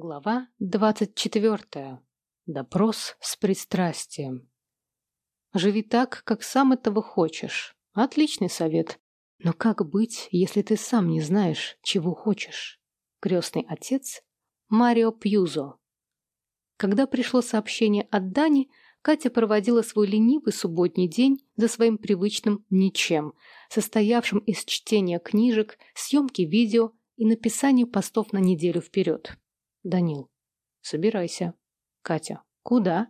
Глава двадцать четвертая. Допрос с пристрастием. Живи так, как сам этого хочешь. Отличный совет. Но как быть, если ты сам не знаешь, чего хочешь? Крестный отец Марио Пьюзо. Когда пришло сообщение от Дани, Катя проводила свой ленивый субботний день за своим привычным ничем, состоявшим из чтения книжек, съемки видео и написания постов на неделю вперед. Данил. Собирайся. Катя. Куда?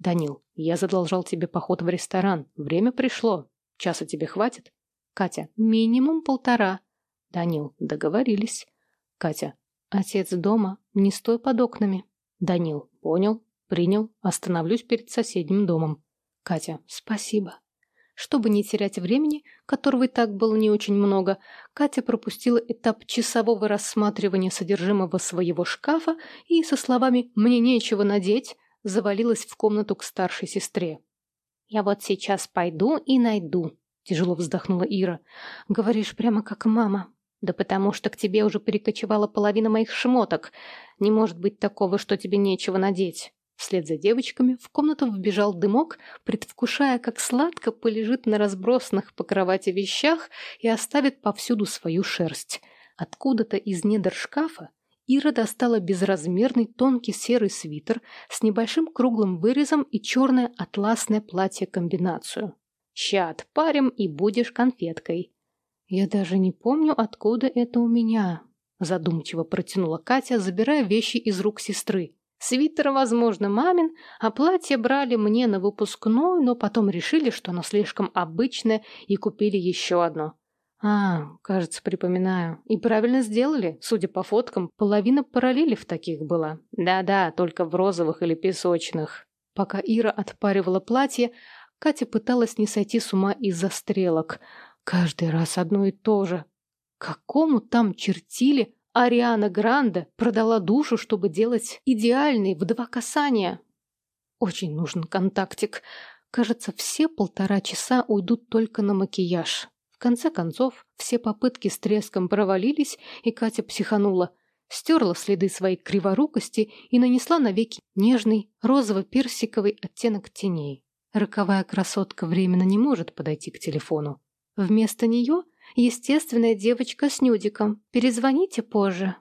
Данил. Я задолжал тебе поход в ресторан. Время пришло. Часа тебе хватит? Катя. Минимум полтора. Данил. Договорились. Катя. Отец дома. Не стой под окнами. Данил. Понял. Принял. Остановлюсь перед соседним домом. Катя. Спасибо. Чтобы не терять времени, которого и так было не очень много, Катя пропустила этап часового рассматривания содержимого своего шкафа и со словами «мне нечего надеть» завалилась в комнату к старшей сестре. «Я вот сейчас пойду и найду», — тяжело вздохнула Ира. «Говоришь прямо как мама». «Да потому что к тебе уже перекочевала половина моих шмоток. Не может быть такого, что тебе нечего надеть». Вслед за девочками в комнату вбежал дымок, предвкушая, как сладко полежит на разбросанных по кровати вещах и оставит повсюду свою шерсть. Откуда-то из недр шкафа Ира достала безразмерный тонкий серый свитер с небольшим круглым вырезом и черное атласное платье-комбинацию. «Ща отпарим, и будешь конфеткой». «Я даже не помню, откуда это у меня», — задумчиво протянула Катя, забирая вещи из рук сестры. Свитер, возможно, мамин, а платье брали мне на выпускной, но потом решили, что оно слишком обычное, и купили еще одно. А, кажется, припоминаю. И правильно сделали. Судя по фоткам, половина параллелев таких была. Да-да, только в розовых или песочных. Пока Ира отпаривала платье, Катя пыталась не сойти с ума из-за стрелок. Каждый раз одно и то же. Какому там чертили Ариана Гранде продала душу, чтобы делать идеальный в два касания. Очень нужен контактик. Кажется, все полтора часа уйдут только на макияж. В конце концов, все попытки с треском провалились, и Катя психанула. Стерла следы своей криворукости и нанесла навеки нежный розово-персиковый оттенок теней. Роковая красотка временно не может подойти к телефону. Вместо нее – Естественная девочка с нюдиком. Перезвоните позже».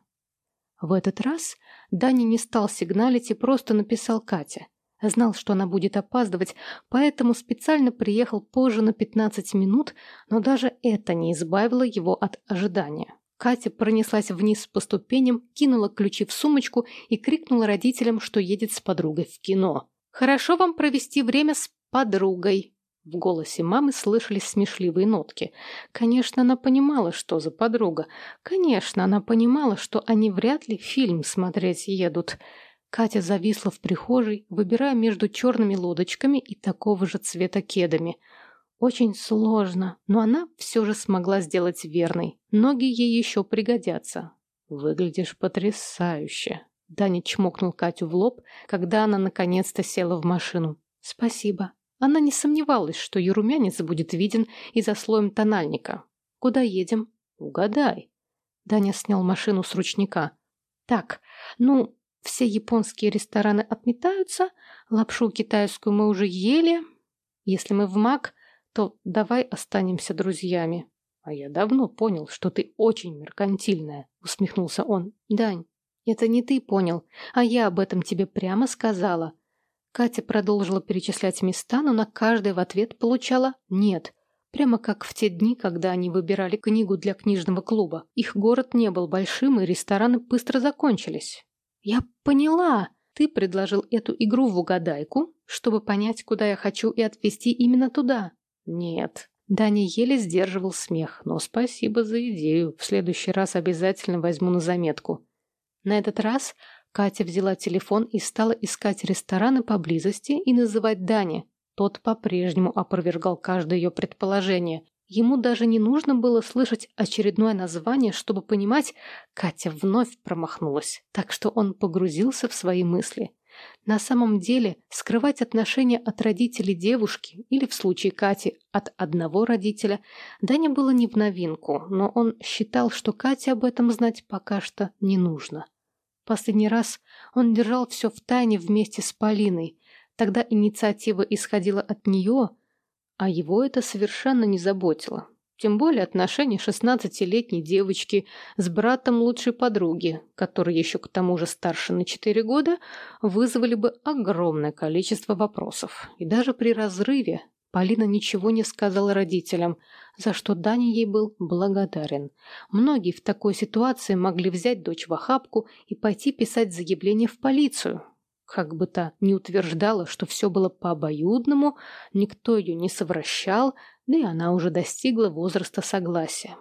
В этот раз Даня не стал сигналить и просто написал Кате. Знал, что она будет опаздывать, поэтому специально приехал позже на 15 минут, но даже это не избавило его от ожидания. Катя пронеслась вниз по ступеням, кинула ключи в сумочку и крикнула родителям, что едет с подругой в кино. «Хорошо вам провести время с подругой», в голосе мамы слышались смешливые нотки. Конечно, она понимала, что за подруга. Конечно, она понимала, что они вряд ли фильм смотреть едут. Катя зависла в прихожей, выбирая между черными лодочками и такого же цвета кедами. Очень сложно, но она все же смогла сделать верной. Ноги ей еще пригодятся. «Выглядишь потрясающе!» Даня чмокнул Катю в лоб, когда она наконец-то села в машину. «Спасибо», она не сомневалась, что ее румянец будет виден и за слоем тональника. «Куда едем?» «Угадай». Даня снял машину с ручника. «Так, ну, все японские рестораны отметаются, лапшу китайскую мы уже ели. Если мы в МАК, то давай останемся друзьями». «А я давно понял, что ты очень меркантильная», — усмехнулся он. «Дань, это не ты понял, а я об этом тебе прямо сказала». Катя продолжила перечислять места, но на каждое в ответ получала «нет». Прямо как в те дни, когда они выбирали книгу для книжного клуба. Их город не был большим, и рестораны быстро закончились. «Я поняла!» Ты предложил эту игру в угадайку, чтобы понять, куда я хочу, и отвезти именно туда. Нет. Даня еле сдерживал смех, но спасибо за идею. В следующий раз обязательно возьму на заметку. На этот раз Катя взяла телефон и стала искать рестораны поблизости и называть Дани. Тот по-прежнему опровергал каждое ее предположение. Ему даже не нужно было слышать очередное название, чтобы понимать, Катя вновь промахнулась. Так что он погрузился в свои мысли. На самом деле, скрывать отношения от родителей девушки, или в случае Кати от одного родителя, Даня было не в новинку, но он считал, что Кате об этом знать пока что не нужно. Последний раз он держал все в тайне вместе с Полиной. Тогда инициатива исходила от нее, а его это совершенно не заботило. Тем более отношения шестнадцатилетней девочки с братом лучшей подруги, который еще к тому же старше на четыре года, вызвали бы огромное количество вопросов. И даже при разрыве Полина ничего не сказала родителям, за что Даня ей был благодарен. Многие в такой ситуации могли взять дочь в охапку и пойти писать заявление в полицию. Как бы то ни утверждала, что все было по обоюдному, никто ее не совращал, да и она уже достигла возраста согласия.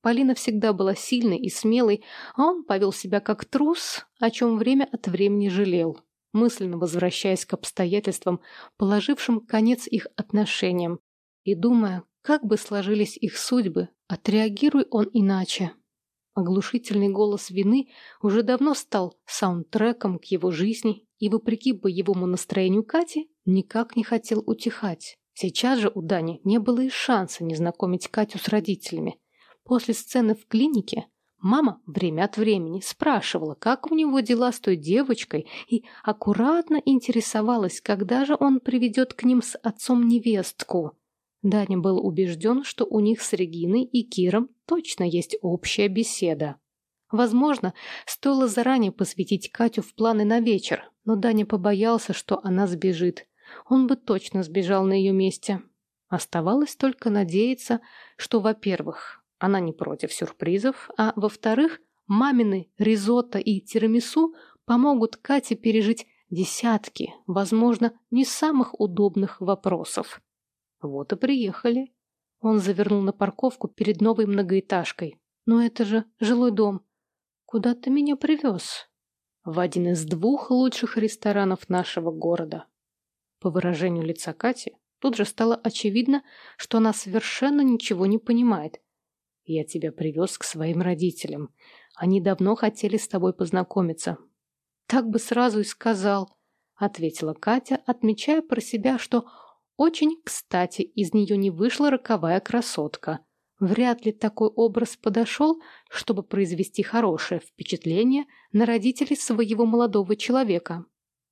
Полина всегда была сильной и смелой, а он повел себя как трус, о чем время от времени жалел, мысленно возвращаясь к обстоятельствам, положившим конец их отношениям, и думая, как бы сложились их судьбы, отреагируй он иначе. Оглушительный голос вины уже давно стал саундтреком к его жизни и, вопреки боевому настроению Кати, никак не хотел утихать. Сейчас же у Дани не было и шанса не знакомить Катю с родителями. После сцены в клинике мама время от времени спрашивала, как у него дела с той девочкой, и аккуратно интересовалась, когда же он приведет к ним с отцом невестку. Даня был убежден, что у них с Региной и Киром точно есть общая беседа. Возможно, стоило заранее посвятить Катю в планы на вечер, но Даня побоялся, что она сбежит он бы точно сбежал на ее месте. Оставалось только надеяться, что, во-первых, она не против сюрпризов, а, во-вторых, мамины ризотто и тирамису помогут Кате пережить десятки, возможно, не самых удобных вопросов. Вот и приехали. Он завернул на парковку перед новой многоэтажкой. Но это же жилой дом. Куда ты меня привез? В один из двух лучших ресторанов нашего города. По выражению лица Кати, тут же стало очевидно, что она совершенно ничего не понимает. «Я тебя привез к своим родителям. Они давно хотели с тобой познакомиться». «Так бы сразу и сказал», — ответила Катя, отмечая про себя, что очень кстати из нее не вышла роковая красотка. Вряд ли такой образ подошел, чтобы произвести хорошее впечатление на родителей своего молодого человека.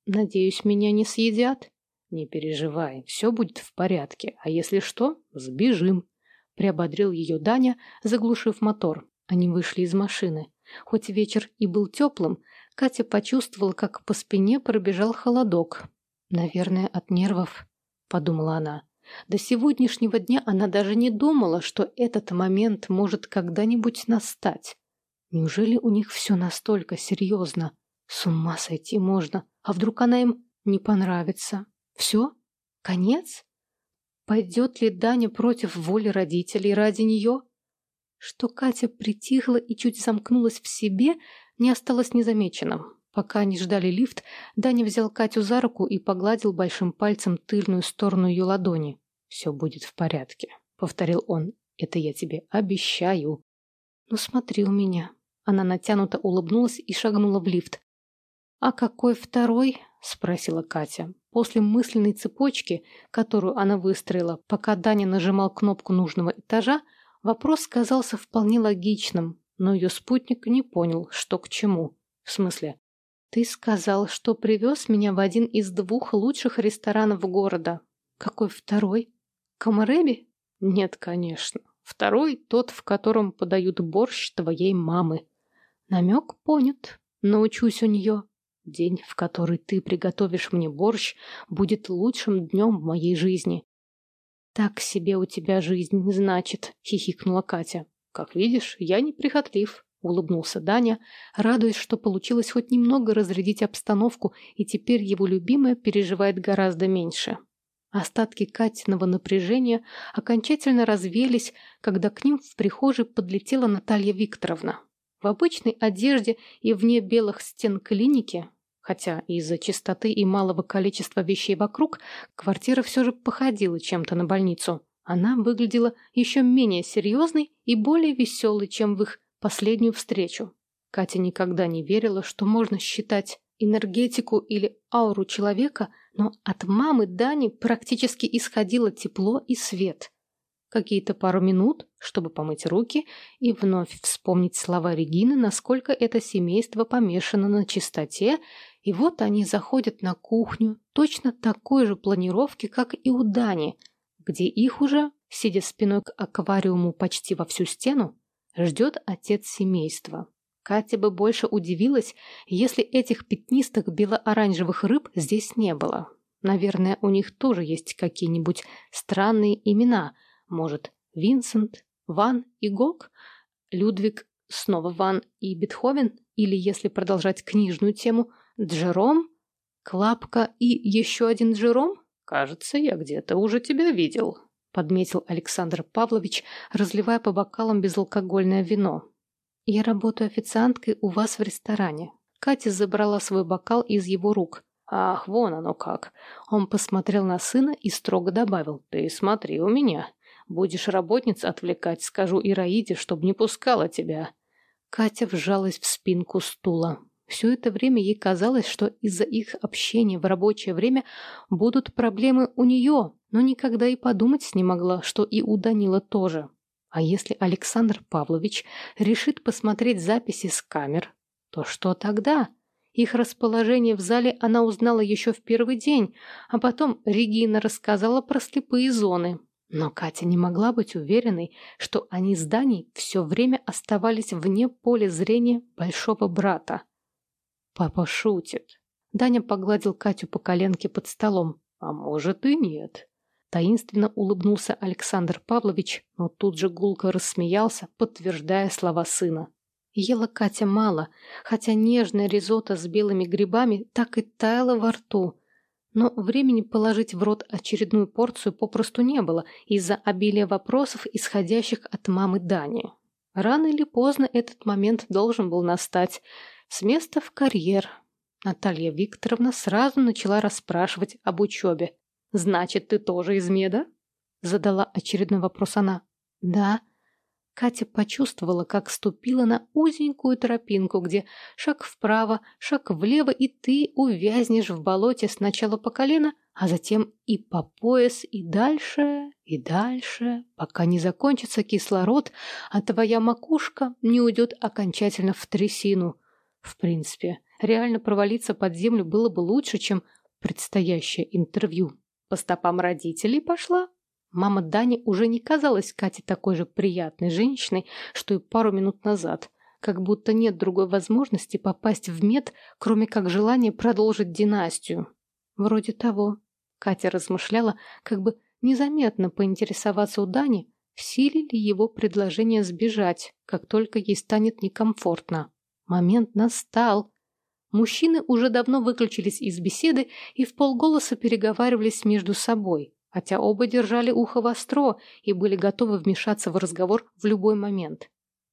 «Надеюсь, меня не съедят?» «Не переживай, все будет в порядке, а если что, сбежим», — приободрил ее Даня, заглушив мотор. Они вышли из машины. Хоть вечер и был теплым, Катя почувствовала, как по спине пробежал холодок. «Наверное, от нервов», — подумала она. До сегодняшнего дня она даже не думала, что этот момент может когда-нибудь настать. Неужели у них все настолько серьезно? С ума сойти можно. А вдруг она им не понравится? Все? Конец? Пойдет ли Даня против воли родителей ради нее? Что Катя притихла и чуть замкнулась в себе, не осталось незамеченным. Пока они ждали лифт, Даня взял Катю за руку и погладил большим пальцем тыльную сторону ее ладони. «Все будет в порядке», — повторил он. «Это я тебе обещаю». «Ну смотри у меня». Она натянуто улыбнулась и шагнула в лифт. «А какой второй?» — спросила Катя. После мысленной цепочки, которую она выстроила, пока Даня нажимал кнопку нужного этажа, вопрос казался вполне логичным, но ее спутник не понял, что к чему. В смысле? «Ты сказал, что привез меня в один из двух лучших ресторанов города. Какой второй? Камареби?» «Нет, конечно. Второй — тот, в котором подают борщ твоей мамы». Намек понят. Научусь у нее. День, в который ты приготовишь мне борщ, будет лучшим днем в моей жизни. Так себе у тебя жизнь, значит, хихикнула Катя. Как видишь, я не прихотлив, улыбнулся Даня, радуясь, что получилось хоть немного разрядить обстановку, и теперь его любимая переживает гораздо меньше. Остатки Катиного напряжения окончательно развеялись, когда к ним в прихожей подлетела Наталья Викторовна. В обычной одежде и вне белых стен клиники, хотя из-за чистоты и малого количества вещей вокруг, квартира все же походила чем-то на больницу. Она выглядела еще менее серьезной и более веселой, чем в их последнюю встречу. Катя никогда не верила, что можно считать энергетику или ауру человека, но от мамы Дани практически исходило тепло и свет. Какие-то пару минут, чтобы помыть руки и вновь вспомнить слова Регины, насколько это семейство помешано на чистоте, и вот они заходят на кухню, точно такой же планировки, как и у Дани, где их уже, сидя спиной к аквариуму почти во всю стену, ждет отец семейства. Катя бы больше удивилась, если этих пятнистых бело-оранжевых рыб здесь не было. Наверное, у них тоже есть какие-нибудь странные имена. Может, Винсент, Ван и Гог, Людвиг, снова Ван и Бетховен, или, если продолжать книжную тему, Джером, Клапка и еще один Джером? Кажется, я где-то уже тебя видел, подметил Александр Павлович, разливая по бокалам безалкогольное вино. Я работаю официанткой у вас в ресторане. Катя забрала свой бокал из его рук. Ах, вон оно как. Он посмотрел на сына и строго добавил. Ты смотри у меня. Будешь работниц отвлекать, скажу Ираиде, чтобы не пускала тебя. Катя вжалась в спинку стула. Все это время ей казалось, что из-за их общения в рабочее время будут проблемы у нее, но никогда и подумать не могла, что и у Данила тоже. А если Александр Павлович решит посмотреть записи с камер, то что тогда? Их расположение в зале она узнала еще в первый день, а потом Регина рассказала про слепые зоны. Но Катя не могла быть уверенной, что они с Даней все время оставались вне поля зрения большого брата. Папа шутит. Даня погладил Катю по коленке под столом. А может и нет. Таинственно улыбнулся Александр Павлович, но тут же гулко рассмеялся, подтверждая слова сына. Ела Катя мало, хотя нежное ризотто с белыми грибами так и таяло во рту. Но времени положить в рот очередную порцию попросту не было из-за обилия вопросов, исходящих от мамы Дани. Рано или поздно этот момент должен был настать. С места в карьер. Наталья Викторовна сразу начала расспрашивать об учебе. «Значит, ты тоже из меда?» Задала очередной вопрос она. «Да». Катя почувствовала, как ступила на узенькую тропинку, где шаг вправо, шаг влево, и ты увязнешь в болоте сначала по колено, а затем и по пояс, и дальше, и дальше, пока не закончится кислород, а твоя макушка не уйдет окончательно в трясину. В принципе, реально провалиться под землю было бы лучше, чем предстоящее интервью. По стопам родителей пошла. Мама Дани уже не казалась Кате такой же приятной женщиной, что и пару минут назад. Как будто нет другой возможности попасть в мед, кроме как желания продолжить династию. Вроде того. Катя размышляла, как бы незаметно поинтересоваться у Дани, в силе ли его предложение сбежать, как только ей станет некомфортно. Момент настал. Мужчины уже давно выключились из беседы и в полголоса переговаривались между собой, хотя оба держали ухо востро и были готовы вмешаться в разговор в любой момент.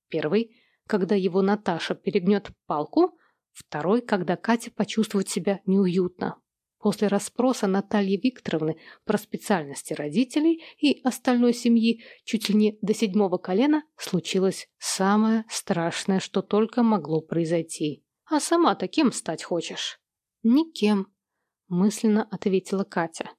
Первый, когда его Наташа перегнет палку, второй, когда Катя почувствует себя неуютно. После расспроса Натальи Викторовны про специальности родителей и остальной семьи чуть ли не до седьмого колена случилось самое страшное, что только могло произойти. А сама таким стать хочешь? Никем, мысленно ответила Катя.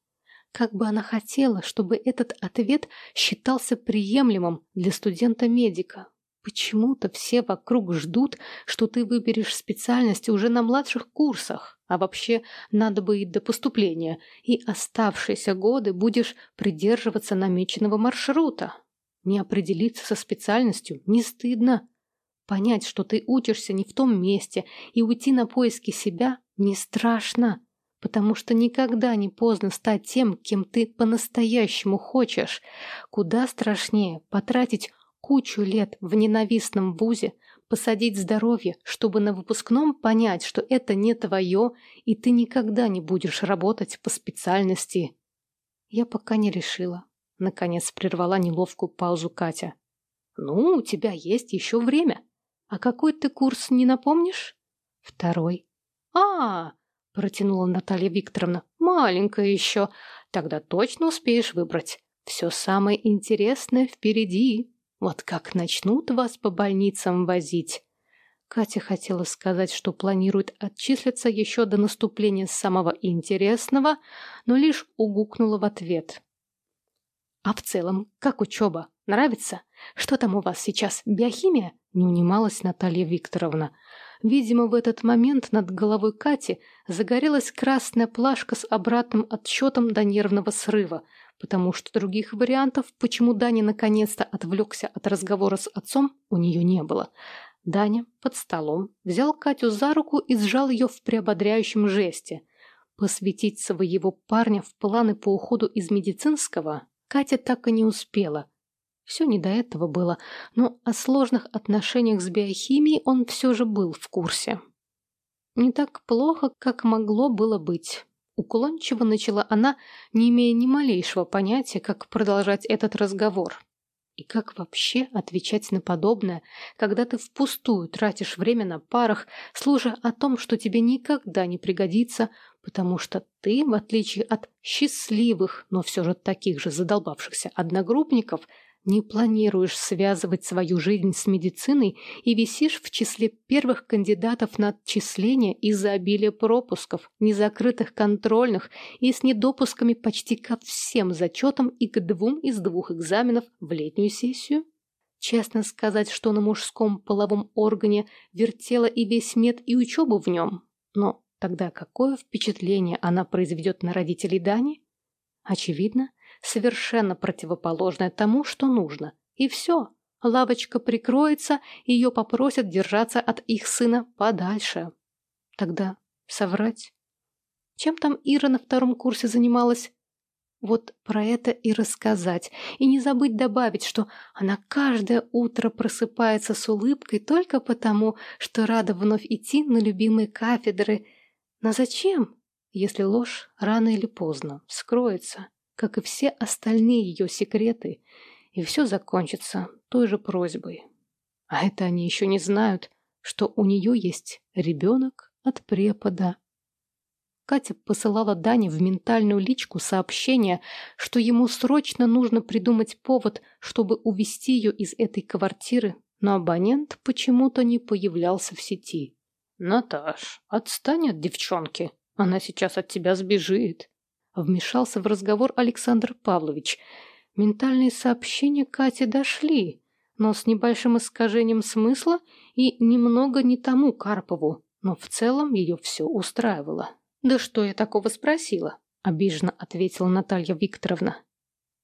Как бы она хотела, чтобы этот ответ считался приемлемым для студента-медика. Почему-то все вокруг ждут, что ты выберешь специальность уже на младших курсах, а вообще надо бы и до поступления, и оставшиеся годы будешь придерживаться намеченного маршрута. Не определиться со специальностью не стыдно. Понять, что ты учишься не в том месте, и уйти на поиски себя не страшно, потому что никогда не поздно стать тем, кем ты по-настоящему хочешь. Куда страшнее потратить кучу лет в ненавистном вузе, посадить здоровье, чтобы на выпускном понять, что это не твое, и ты никогда не будешь работать по специальности. Я пока не решила. Наконец прервала неловкую паузу Катя. Ну, у тебя есть еще время. А какой ты курс, не напомнишь? Второй. А, протянула Наталья Викторовна. Маленькая еще. Тогда точно успеешь выбрать. Все самое интересное впереди. Вот как начнут вас по больницам возить. Катя хотела сказать, что планирует отчислиться еще до наступления самого интересного, но лишь угукнула в ответ. А в целом, как учеба? Нравится? Что там у вас сейчас, биохимия?» Не унималась Наталья Викторовна. Видимо, в этот момент над головой Кати загорелась красная плашка с обратным отсчетом до нервного срыва, потому что других вариантов, почему Даня наконец-то отвлекся от разговора с отцом, у нее не было. Даня под столом взял Катю за руку и сжал ее в приободряющем жесте. Посвятить своего парня в планы по уходу из медицинского Катя так и не успела. Все не до этого было, но о сложных отношениях с биохимией он все же был в курсе. Не так плохо, как могло было быть. Уклончиво начала она, не имея ни малейшего понятия, как продолжать этот разговор. И как вообще отвечать на подобное, когда ты впустую тратишь время на парах, служа о том, что тебе никогда не пригодится, потому что ты, в отличие от счастливых, но все же таких же задолбавшихся одногруппников, не планируешь связывать свою жизнь с медициной и висишь в числе первых кандидатов на отчисление из-за обилия пропусков, незакрытых контрольных и с недопусками почти ко всем зачетам и к двум из двух экзаменов в летнюю сессию? Честно сказать, что на мужском половом органе вертела и весь мед, и учебу в нем. Но тогда какое впечатление она произведет на родителей Дани? Очевидно, совершенно противоположное тому, что нужно. И все. Лавочка прикроется, ее попросят держаться от их сына подальше. Тогда соврать. Чем там Ира на втором курсе занималась? Вот про это и рассказать. И не забыть добавить, что она каждое утро просыпается с улыбкой только потому, что рада вновь идти на любимые кафедры. Но зачем, если ложь рано или поздно вскроется? Как и все остальные ее секреты, и все закончится той же просьбой. А это они еще не знают, что у нее есть ребенок от препода. Катя посылала Дане в ментальную личку сообщение, что ему срочно нужно придумать повод, чтобы увести ее из этой квартиры, но абонент почему-то не появлялся в сети. «Наташ, отстань от девчонки, она сейчас от тебя сбежит», Вмешался в разговор Александр Павлович. Ментальные сообщения Кате дошли, но с небольшим искажением смысла и немного не тому Карпову, но в целом ее все устраивало. «Да что я такого спросила?» – обиженно ответила Наталья Викторовна.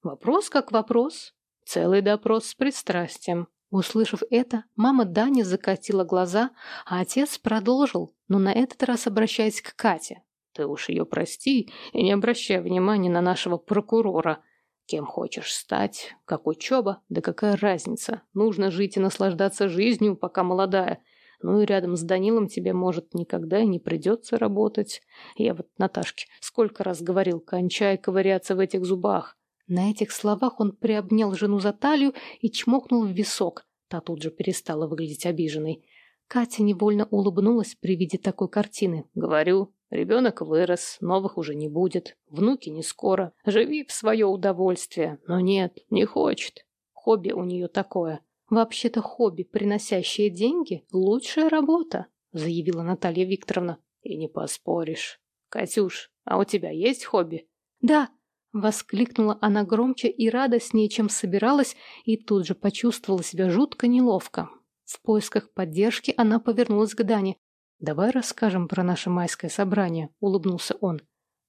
«Вопрос как вопрос. Целый допрос с пристрастием». Услышав это, мама Дани закатила глаза, а отец продолжил, но на этот раз обращаясь к Кате. Ты уж ее прости и не обращай внимания на нашего прокурора. Кем хочешь стать, как учеба, да какая разница. Нужно жить и наслаждаться жизнью, пока молодая. Ну и рядом с Данилом тебе, может, никогда и не придется работать. Я вот Наташке сколько раз говорил, кончай ковыряться в этих зубах. На этих словах он приобнял жену за талию и чмокнул в висок. Та тут же перестала выглядеть обиженной. Катя невольно улыбнулась при виде такой картины. «Говорю, Ребенок вырос, новых уже не будет, внуки не скоро. Живи в свое удовольствие. Но нет, не хочет. Хобби у нее такое. Вообще-то хобби, приносящее деньги, лучшая работа, заявила Наталья Викторовна. И не поспоришь. Катюш, а у тебя есть хобби? Да, Воскликнула она громче и радостнее, чем собиралась, и тут же почувствовала себя жутко неловко. В поисках поддержки она повернулась к Дане. «Давай расскажем про наше майское собрание», — улыбнулся он.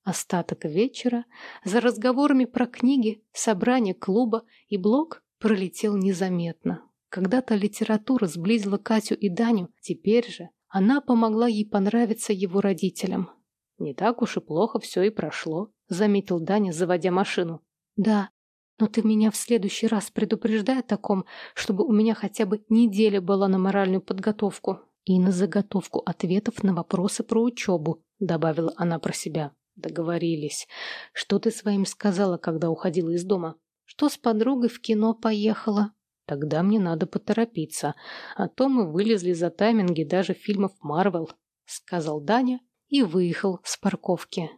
Остаток вечера за разговорами про книги, собрание клуба и блог пролетел незаметно. Когда-то литература сблизила Катю и Даню, теперь же она помогла ей понравиться его родителям. «Не так уж и плохо все и прошло», — заметил Даня, заводя машину. «Да, но ты меня в следующий раз предупреждай о таком, чтобы у меня хотя бы неделя была на моральную подготовку», и на заготовку ответов на вопросы про учебу», — добавила она про себя. «Договорились. Что ты своим сказала, когда уходила из дома? Что с подругой в кино поехала?» «Тогда мне надо поторопиться, а то мы вылезли за тайминги даже фильмов Марвел», — сказал Даня и выехал с парковки.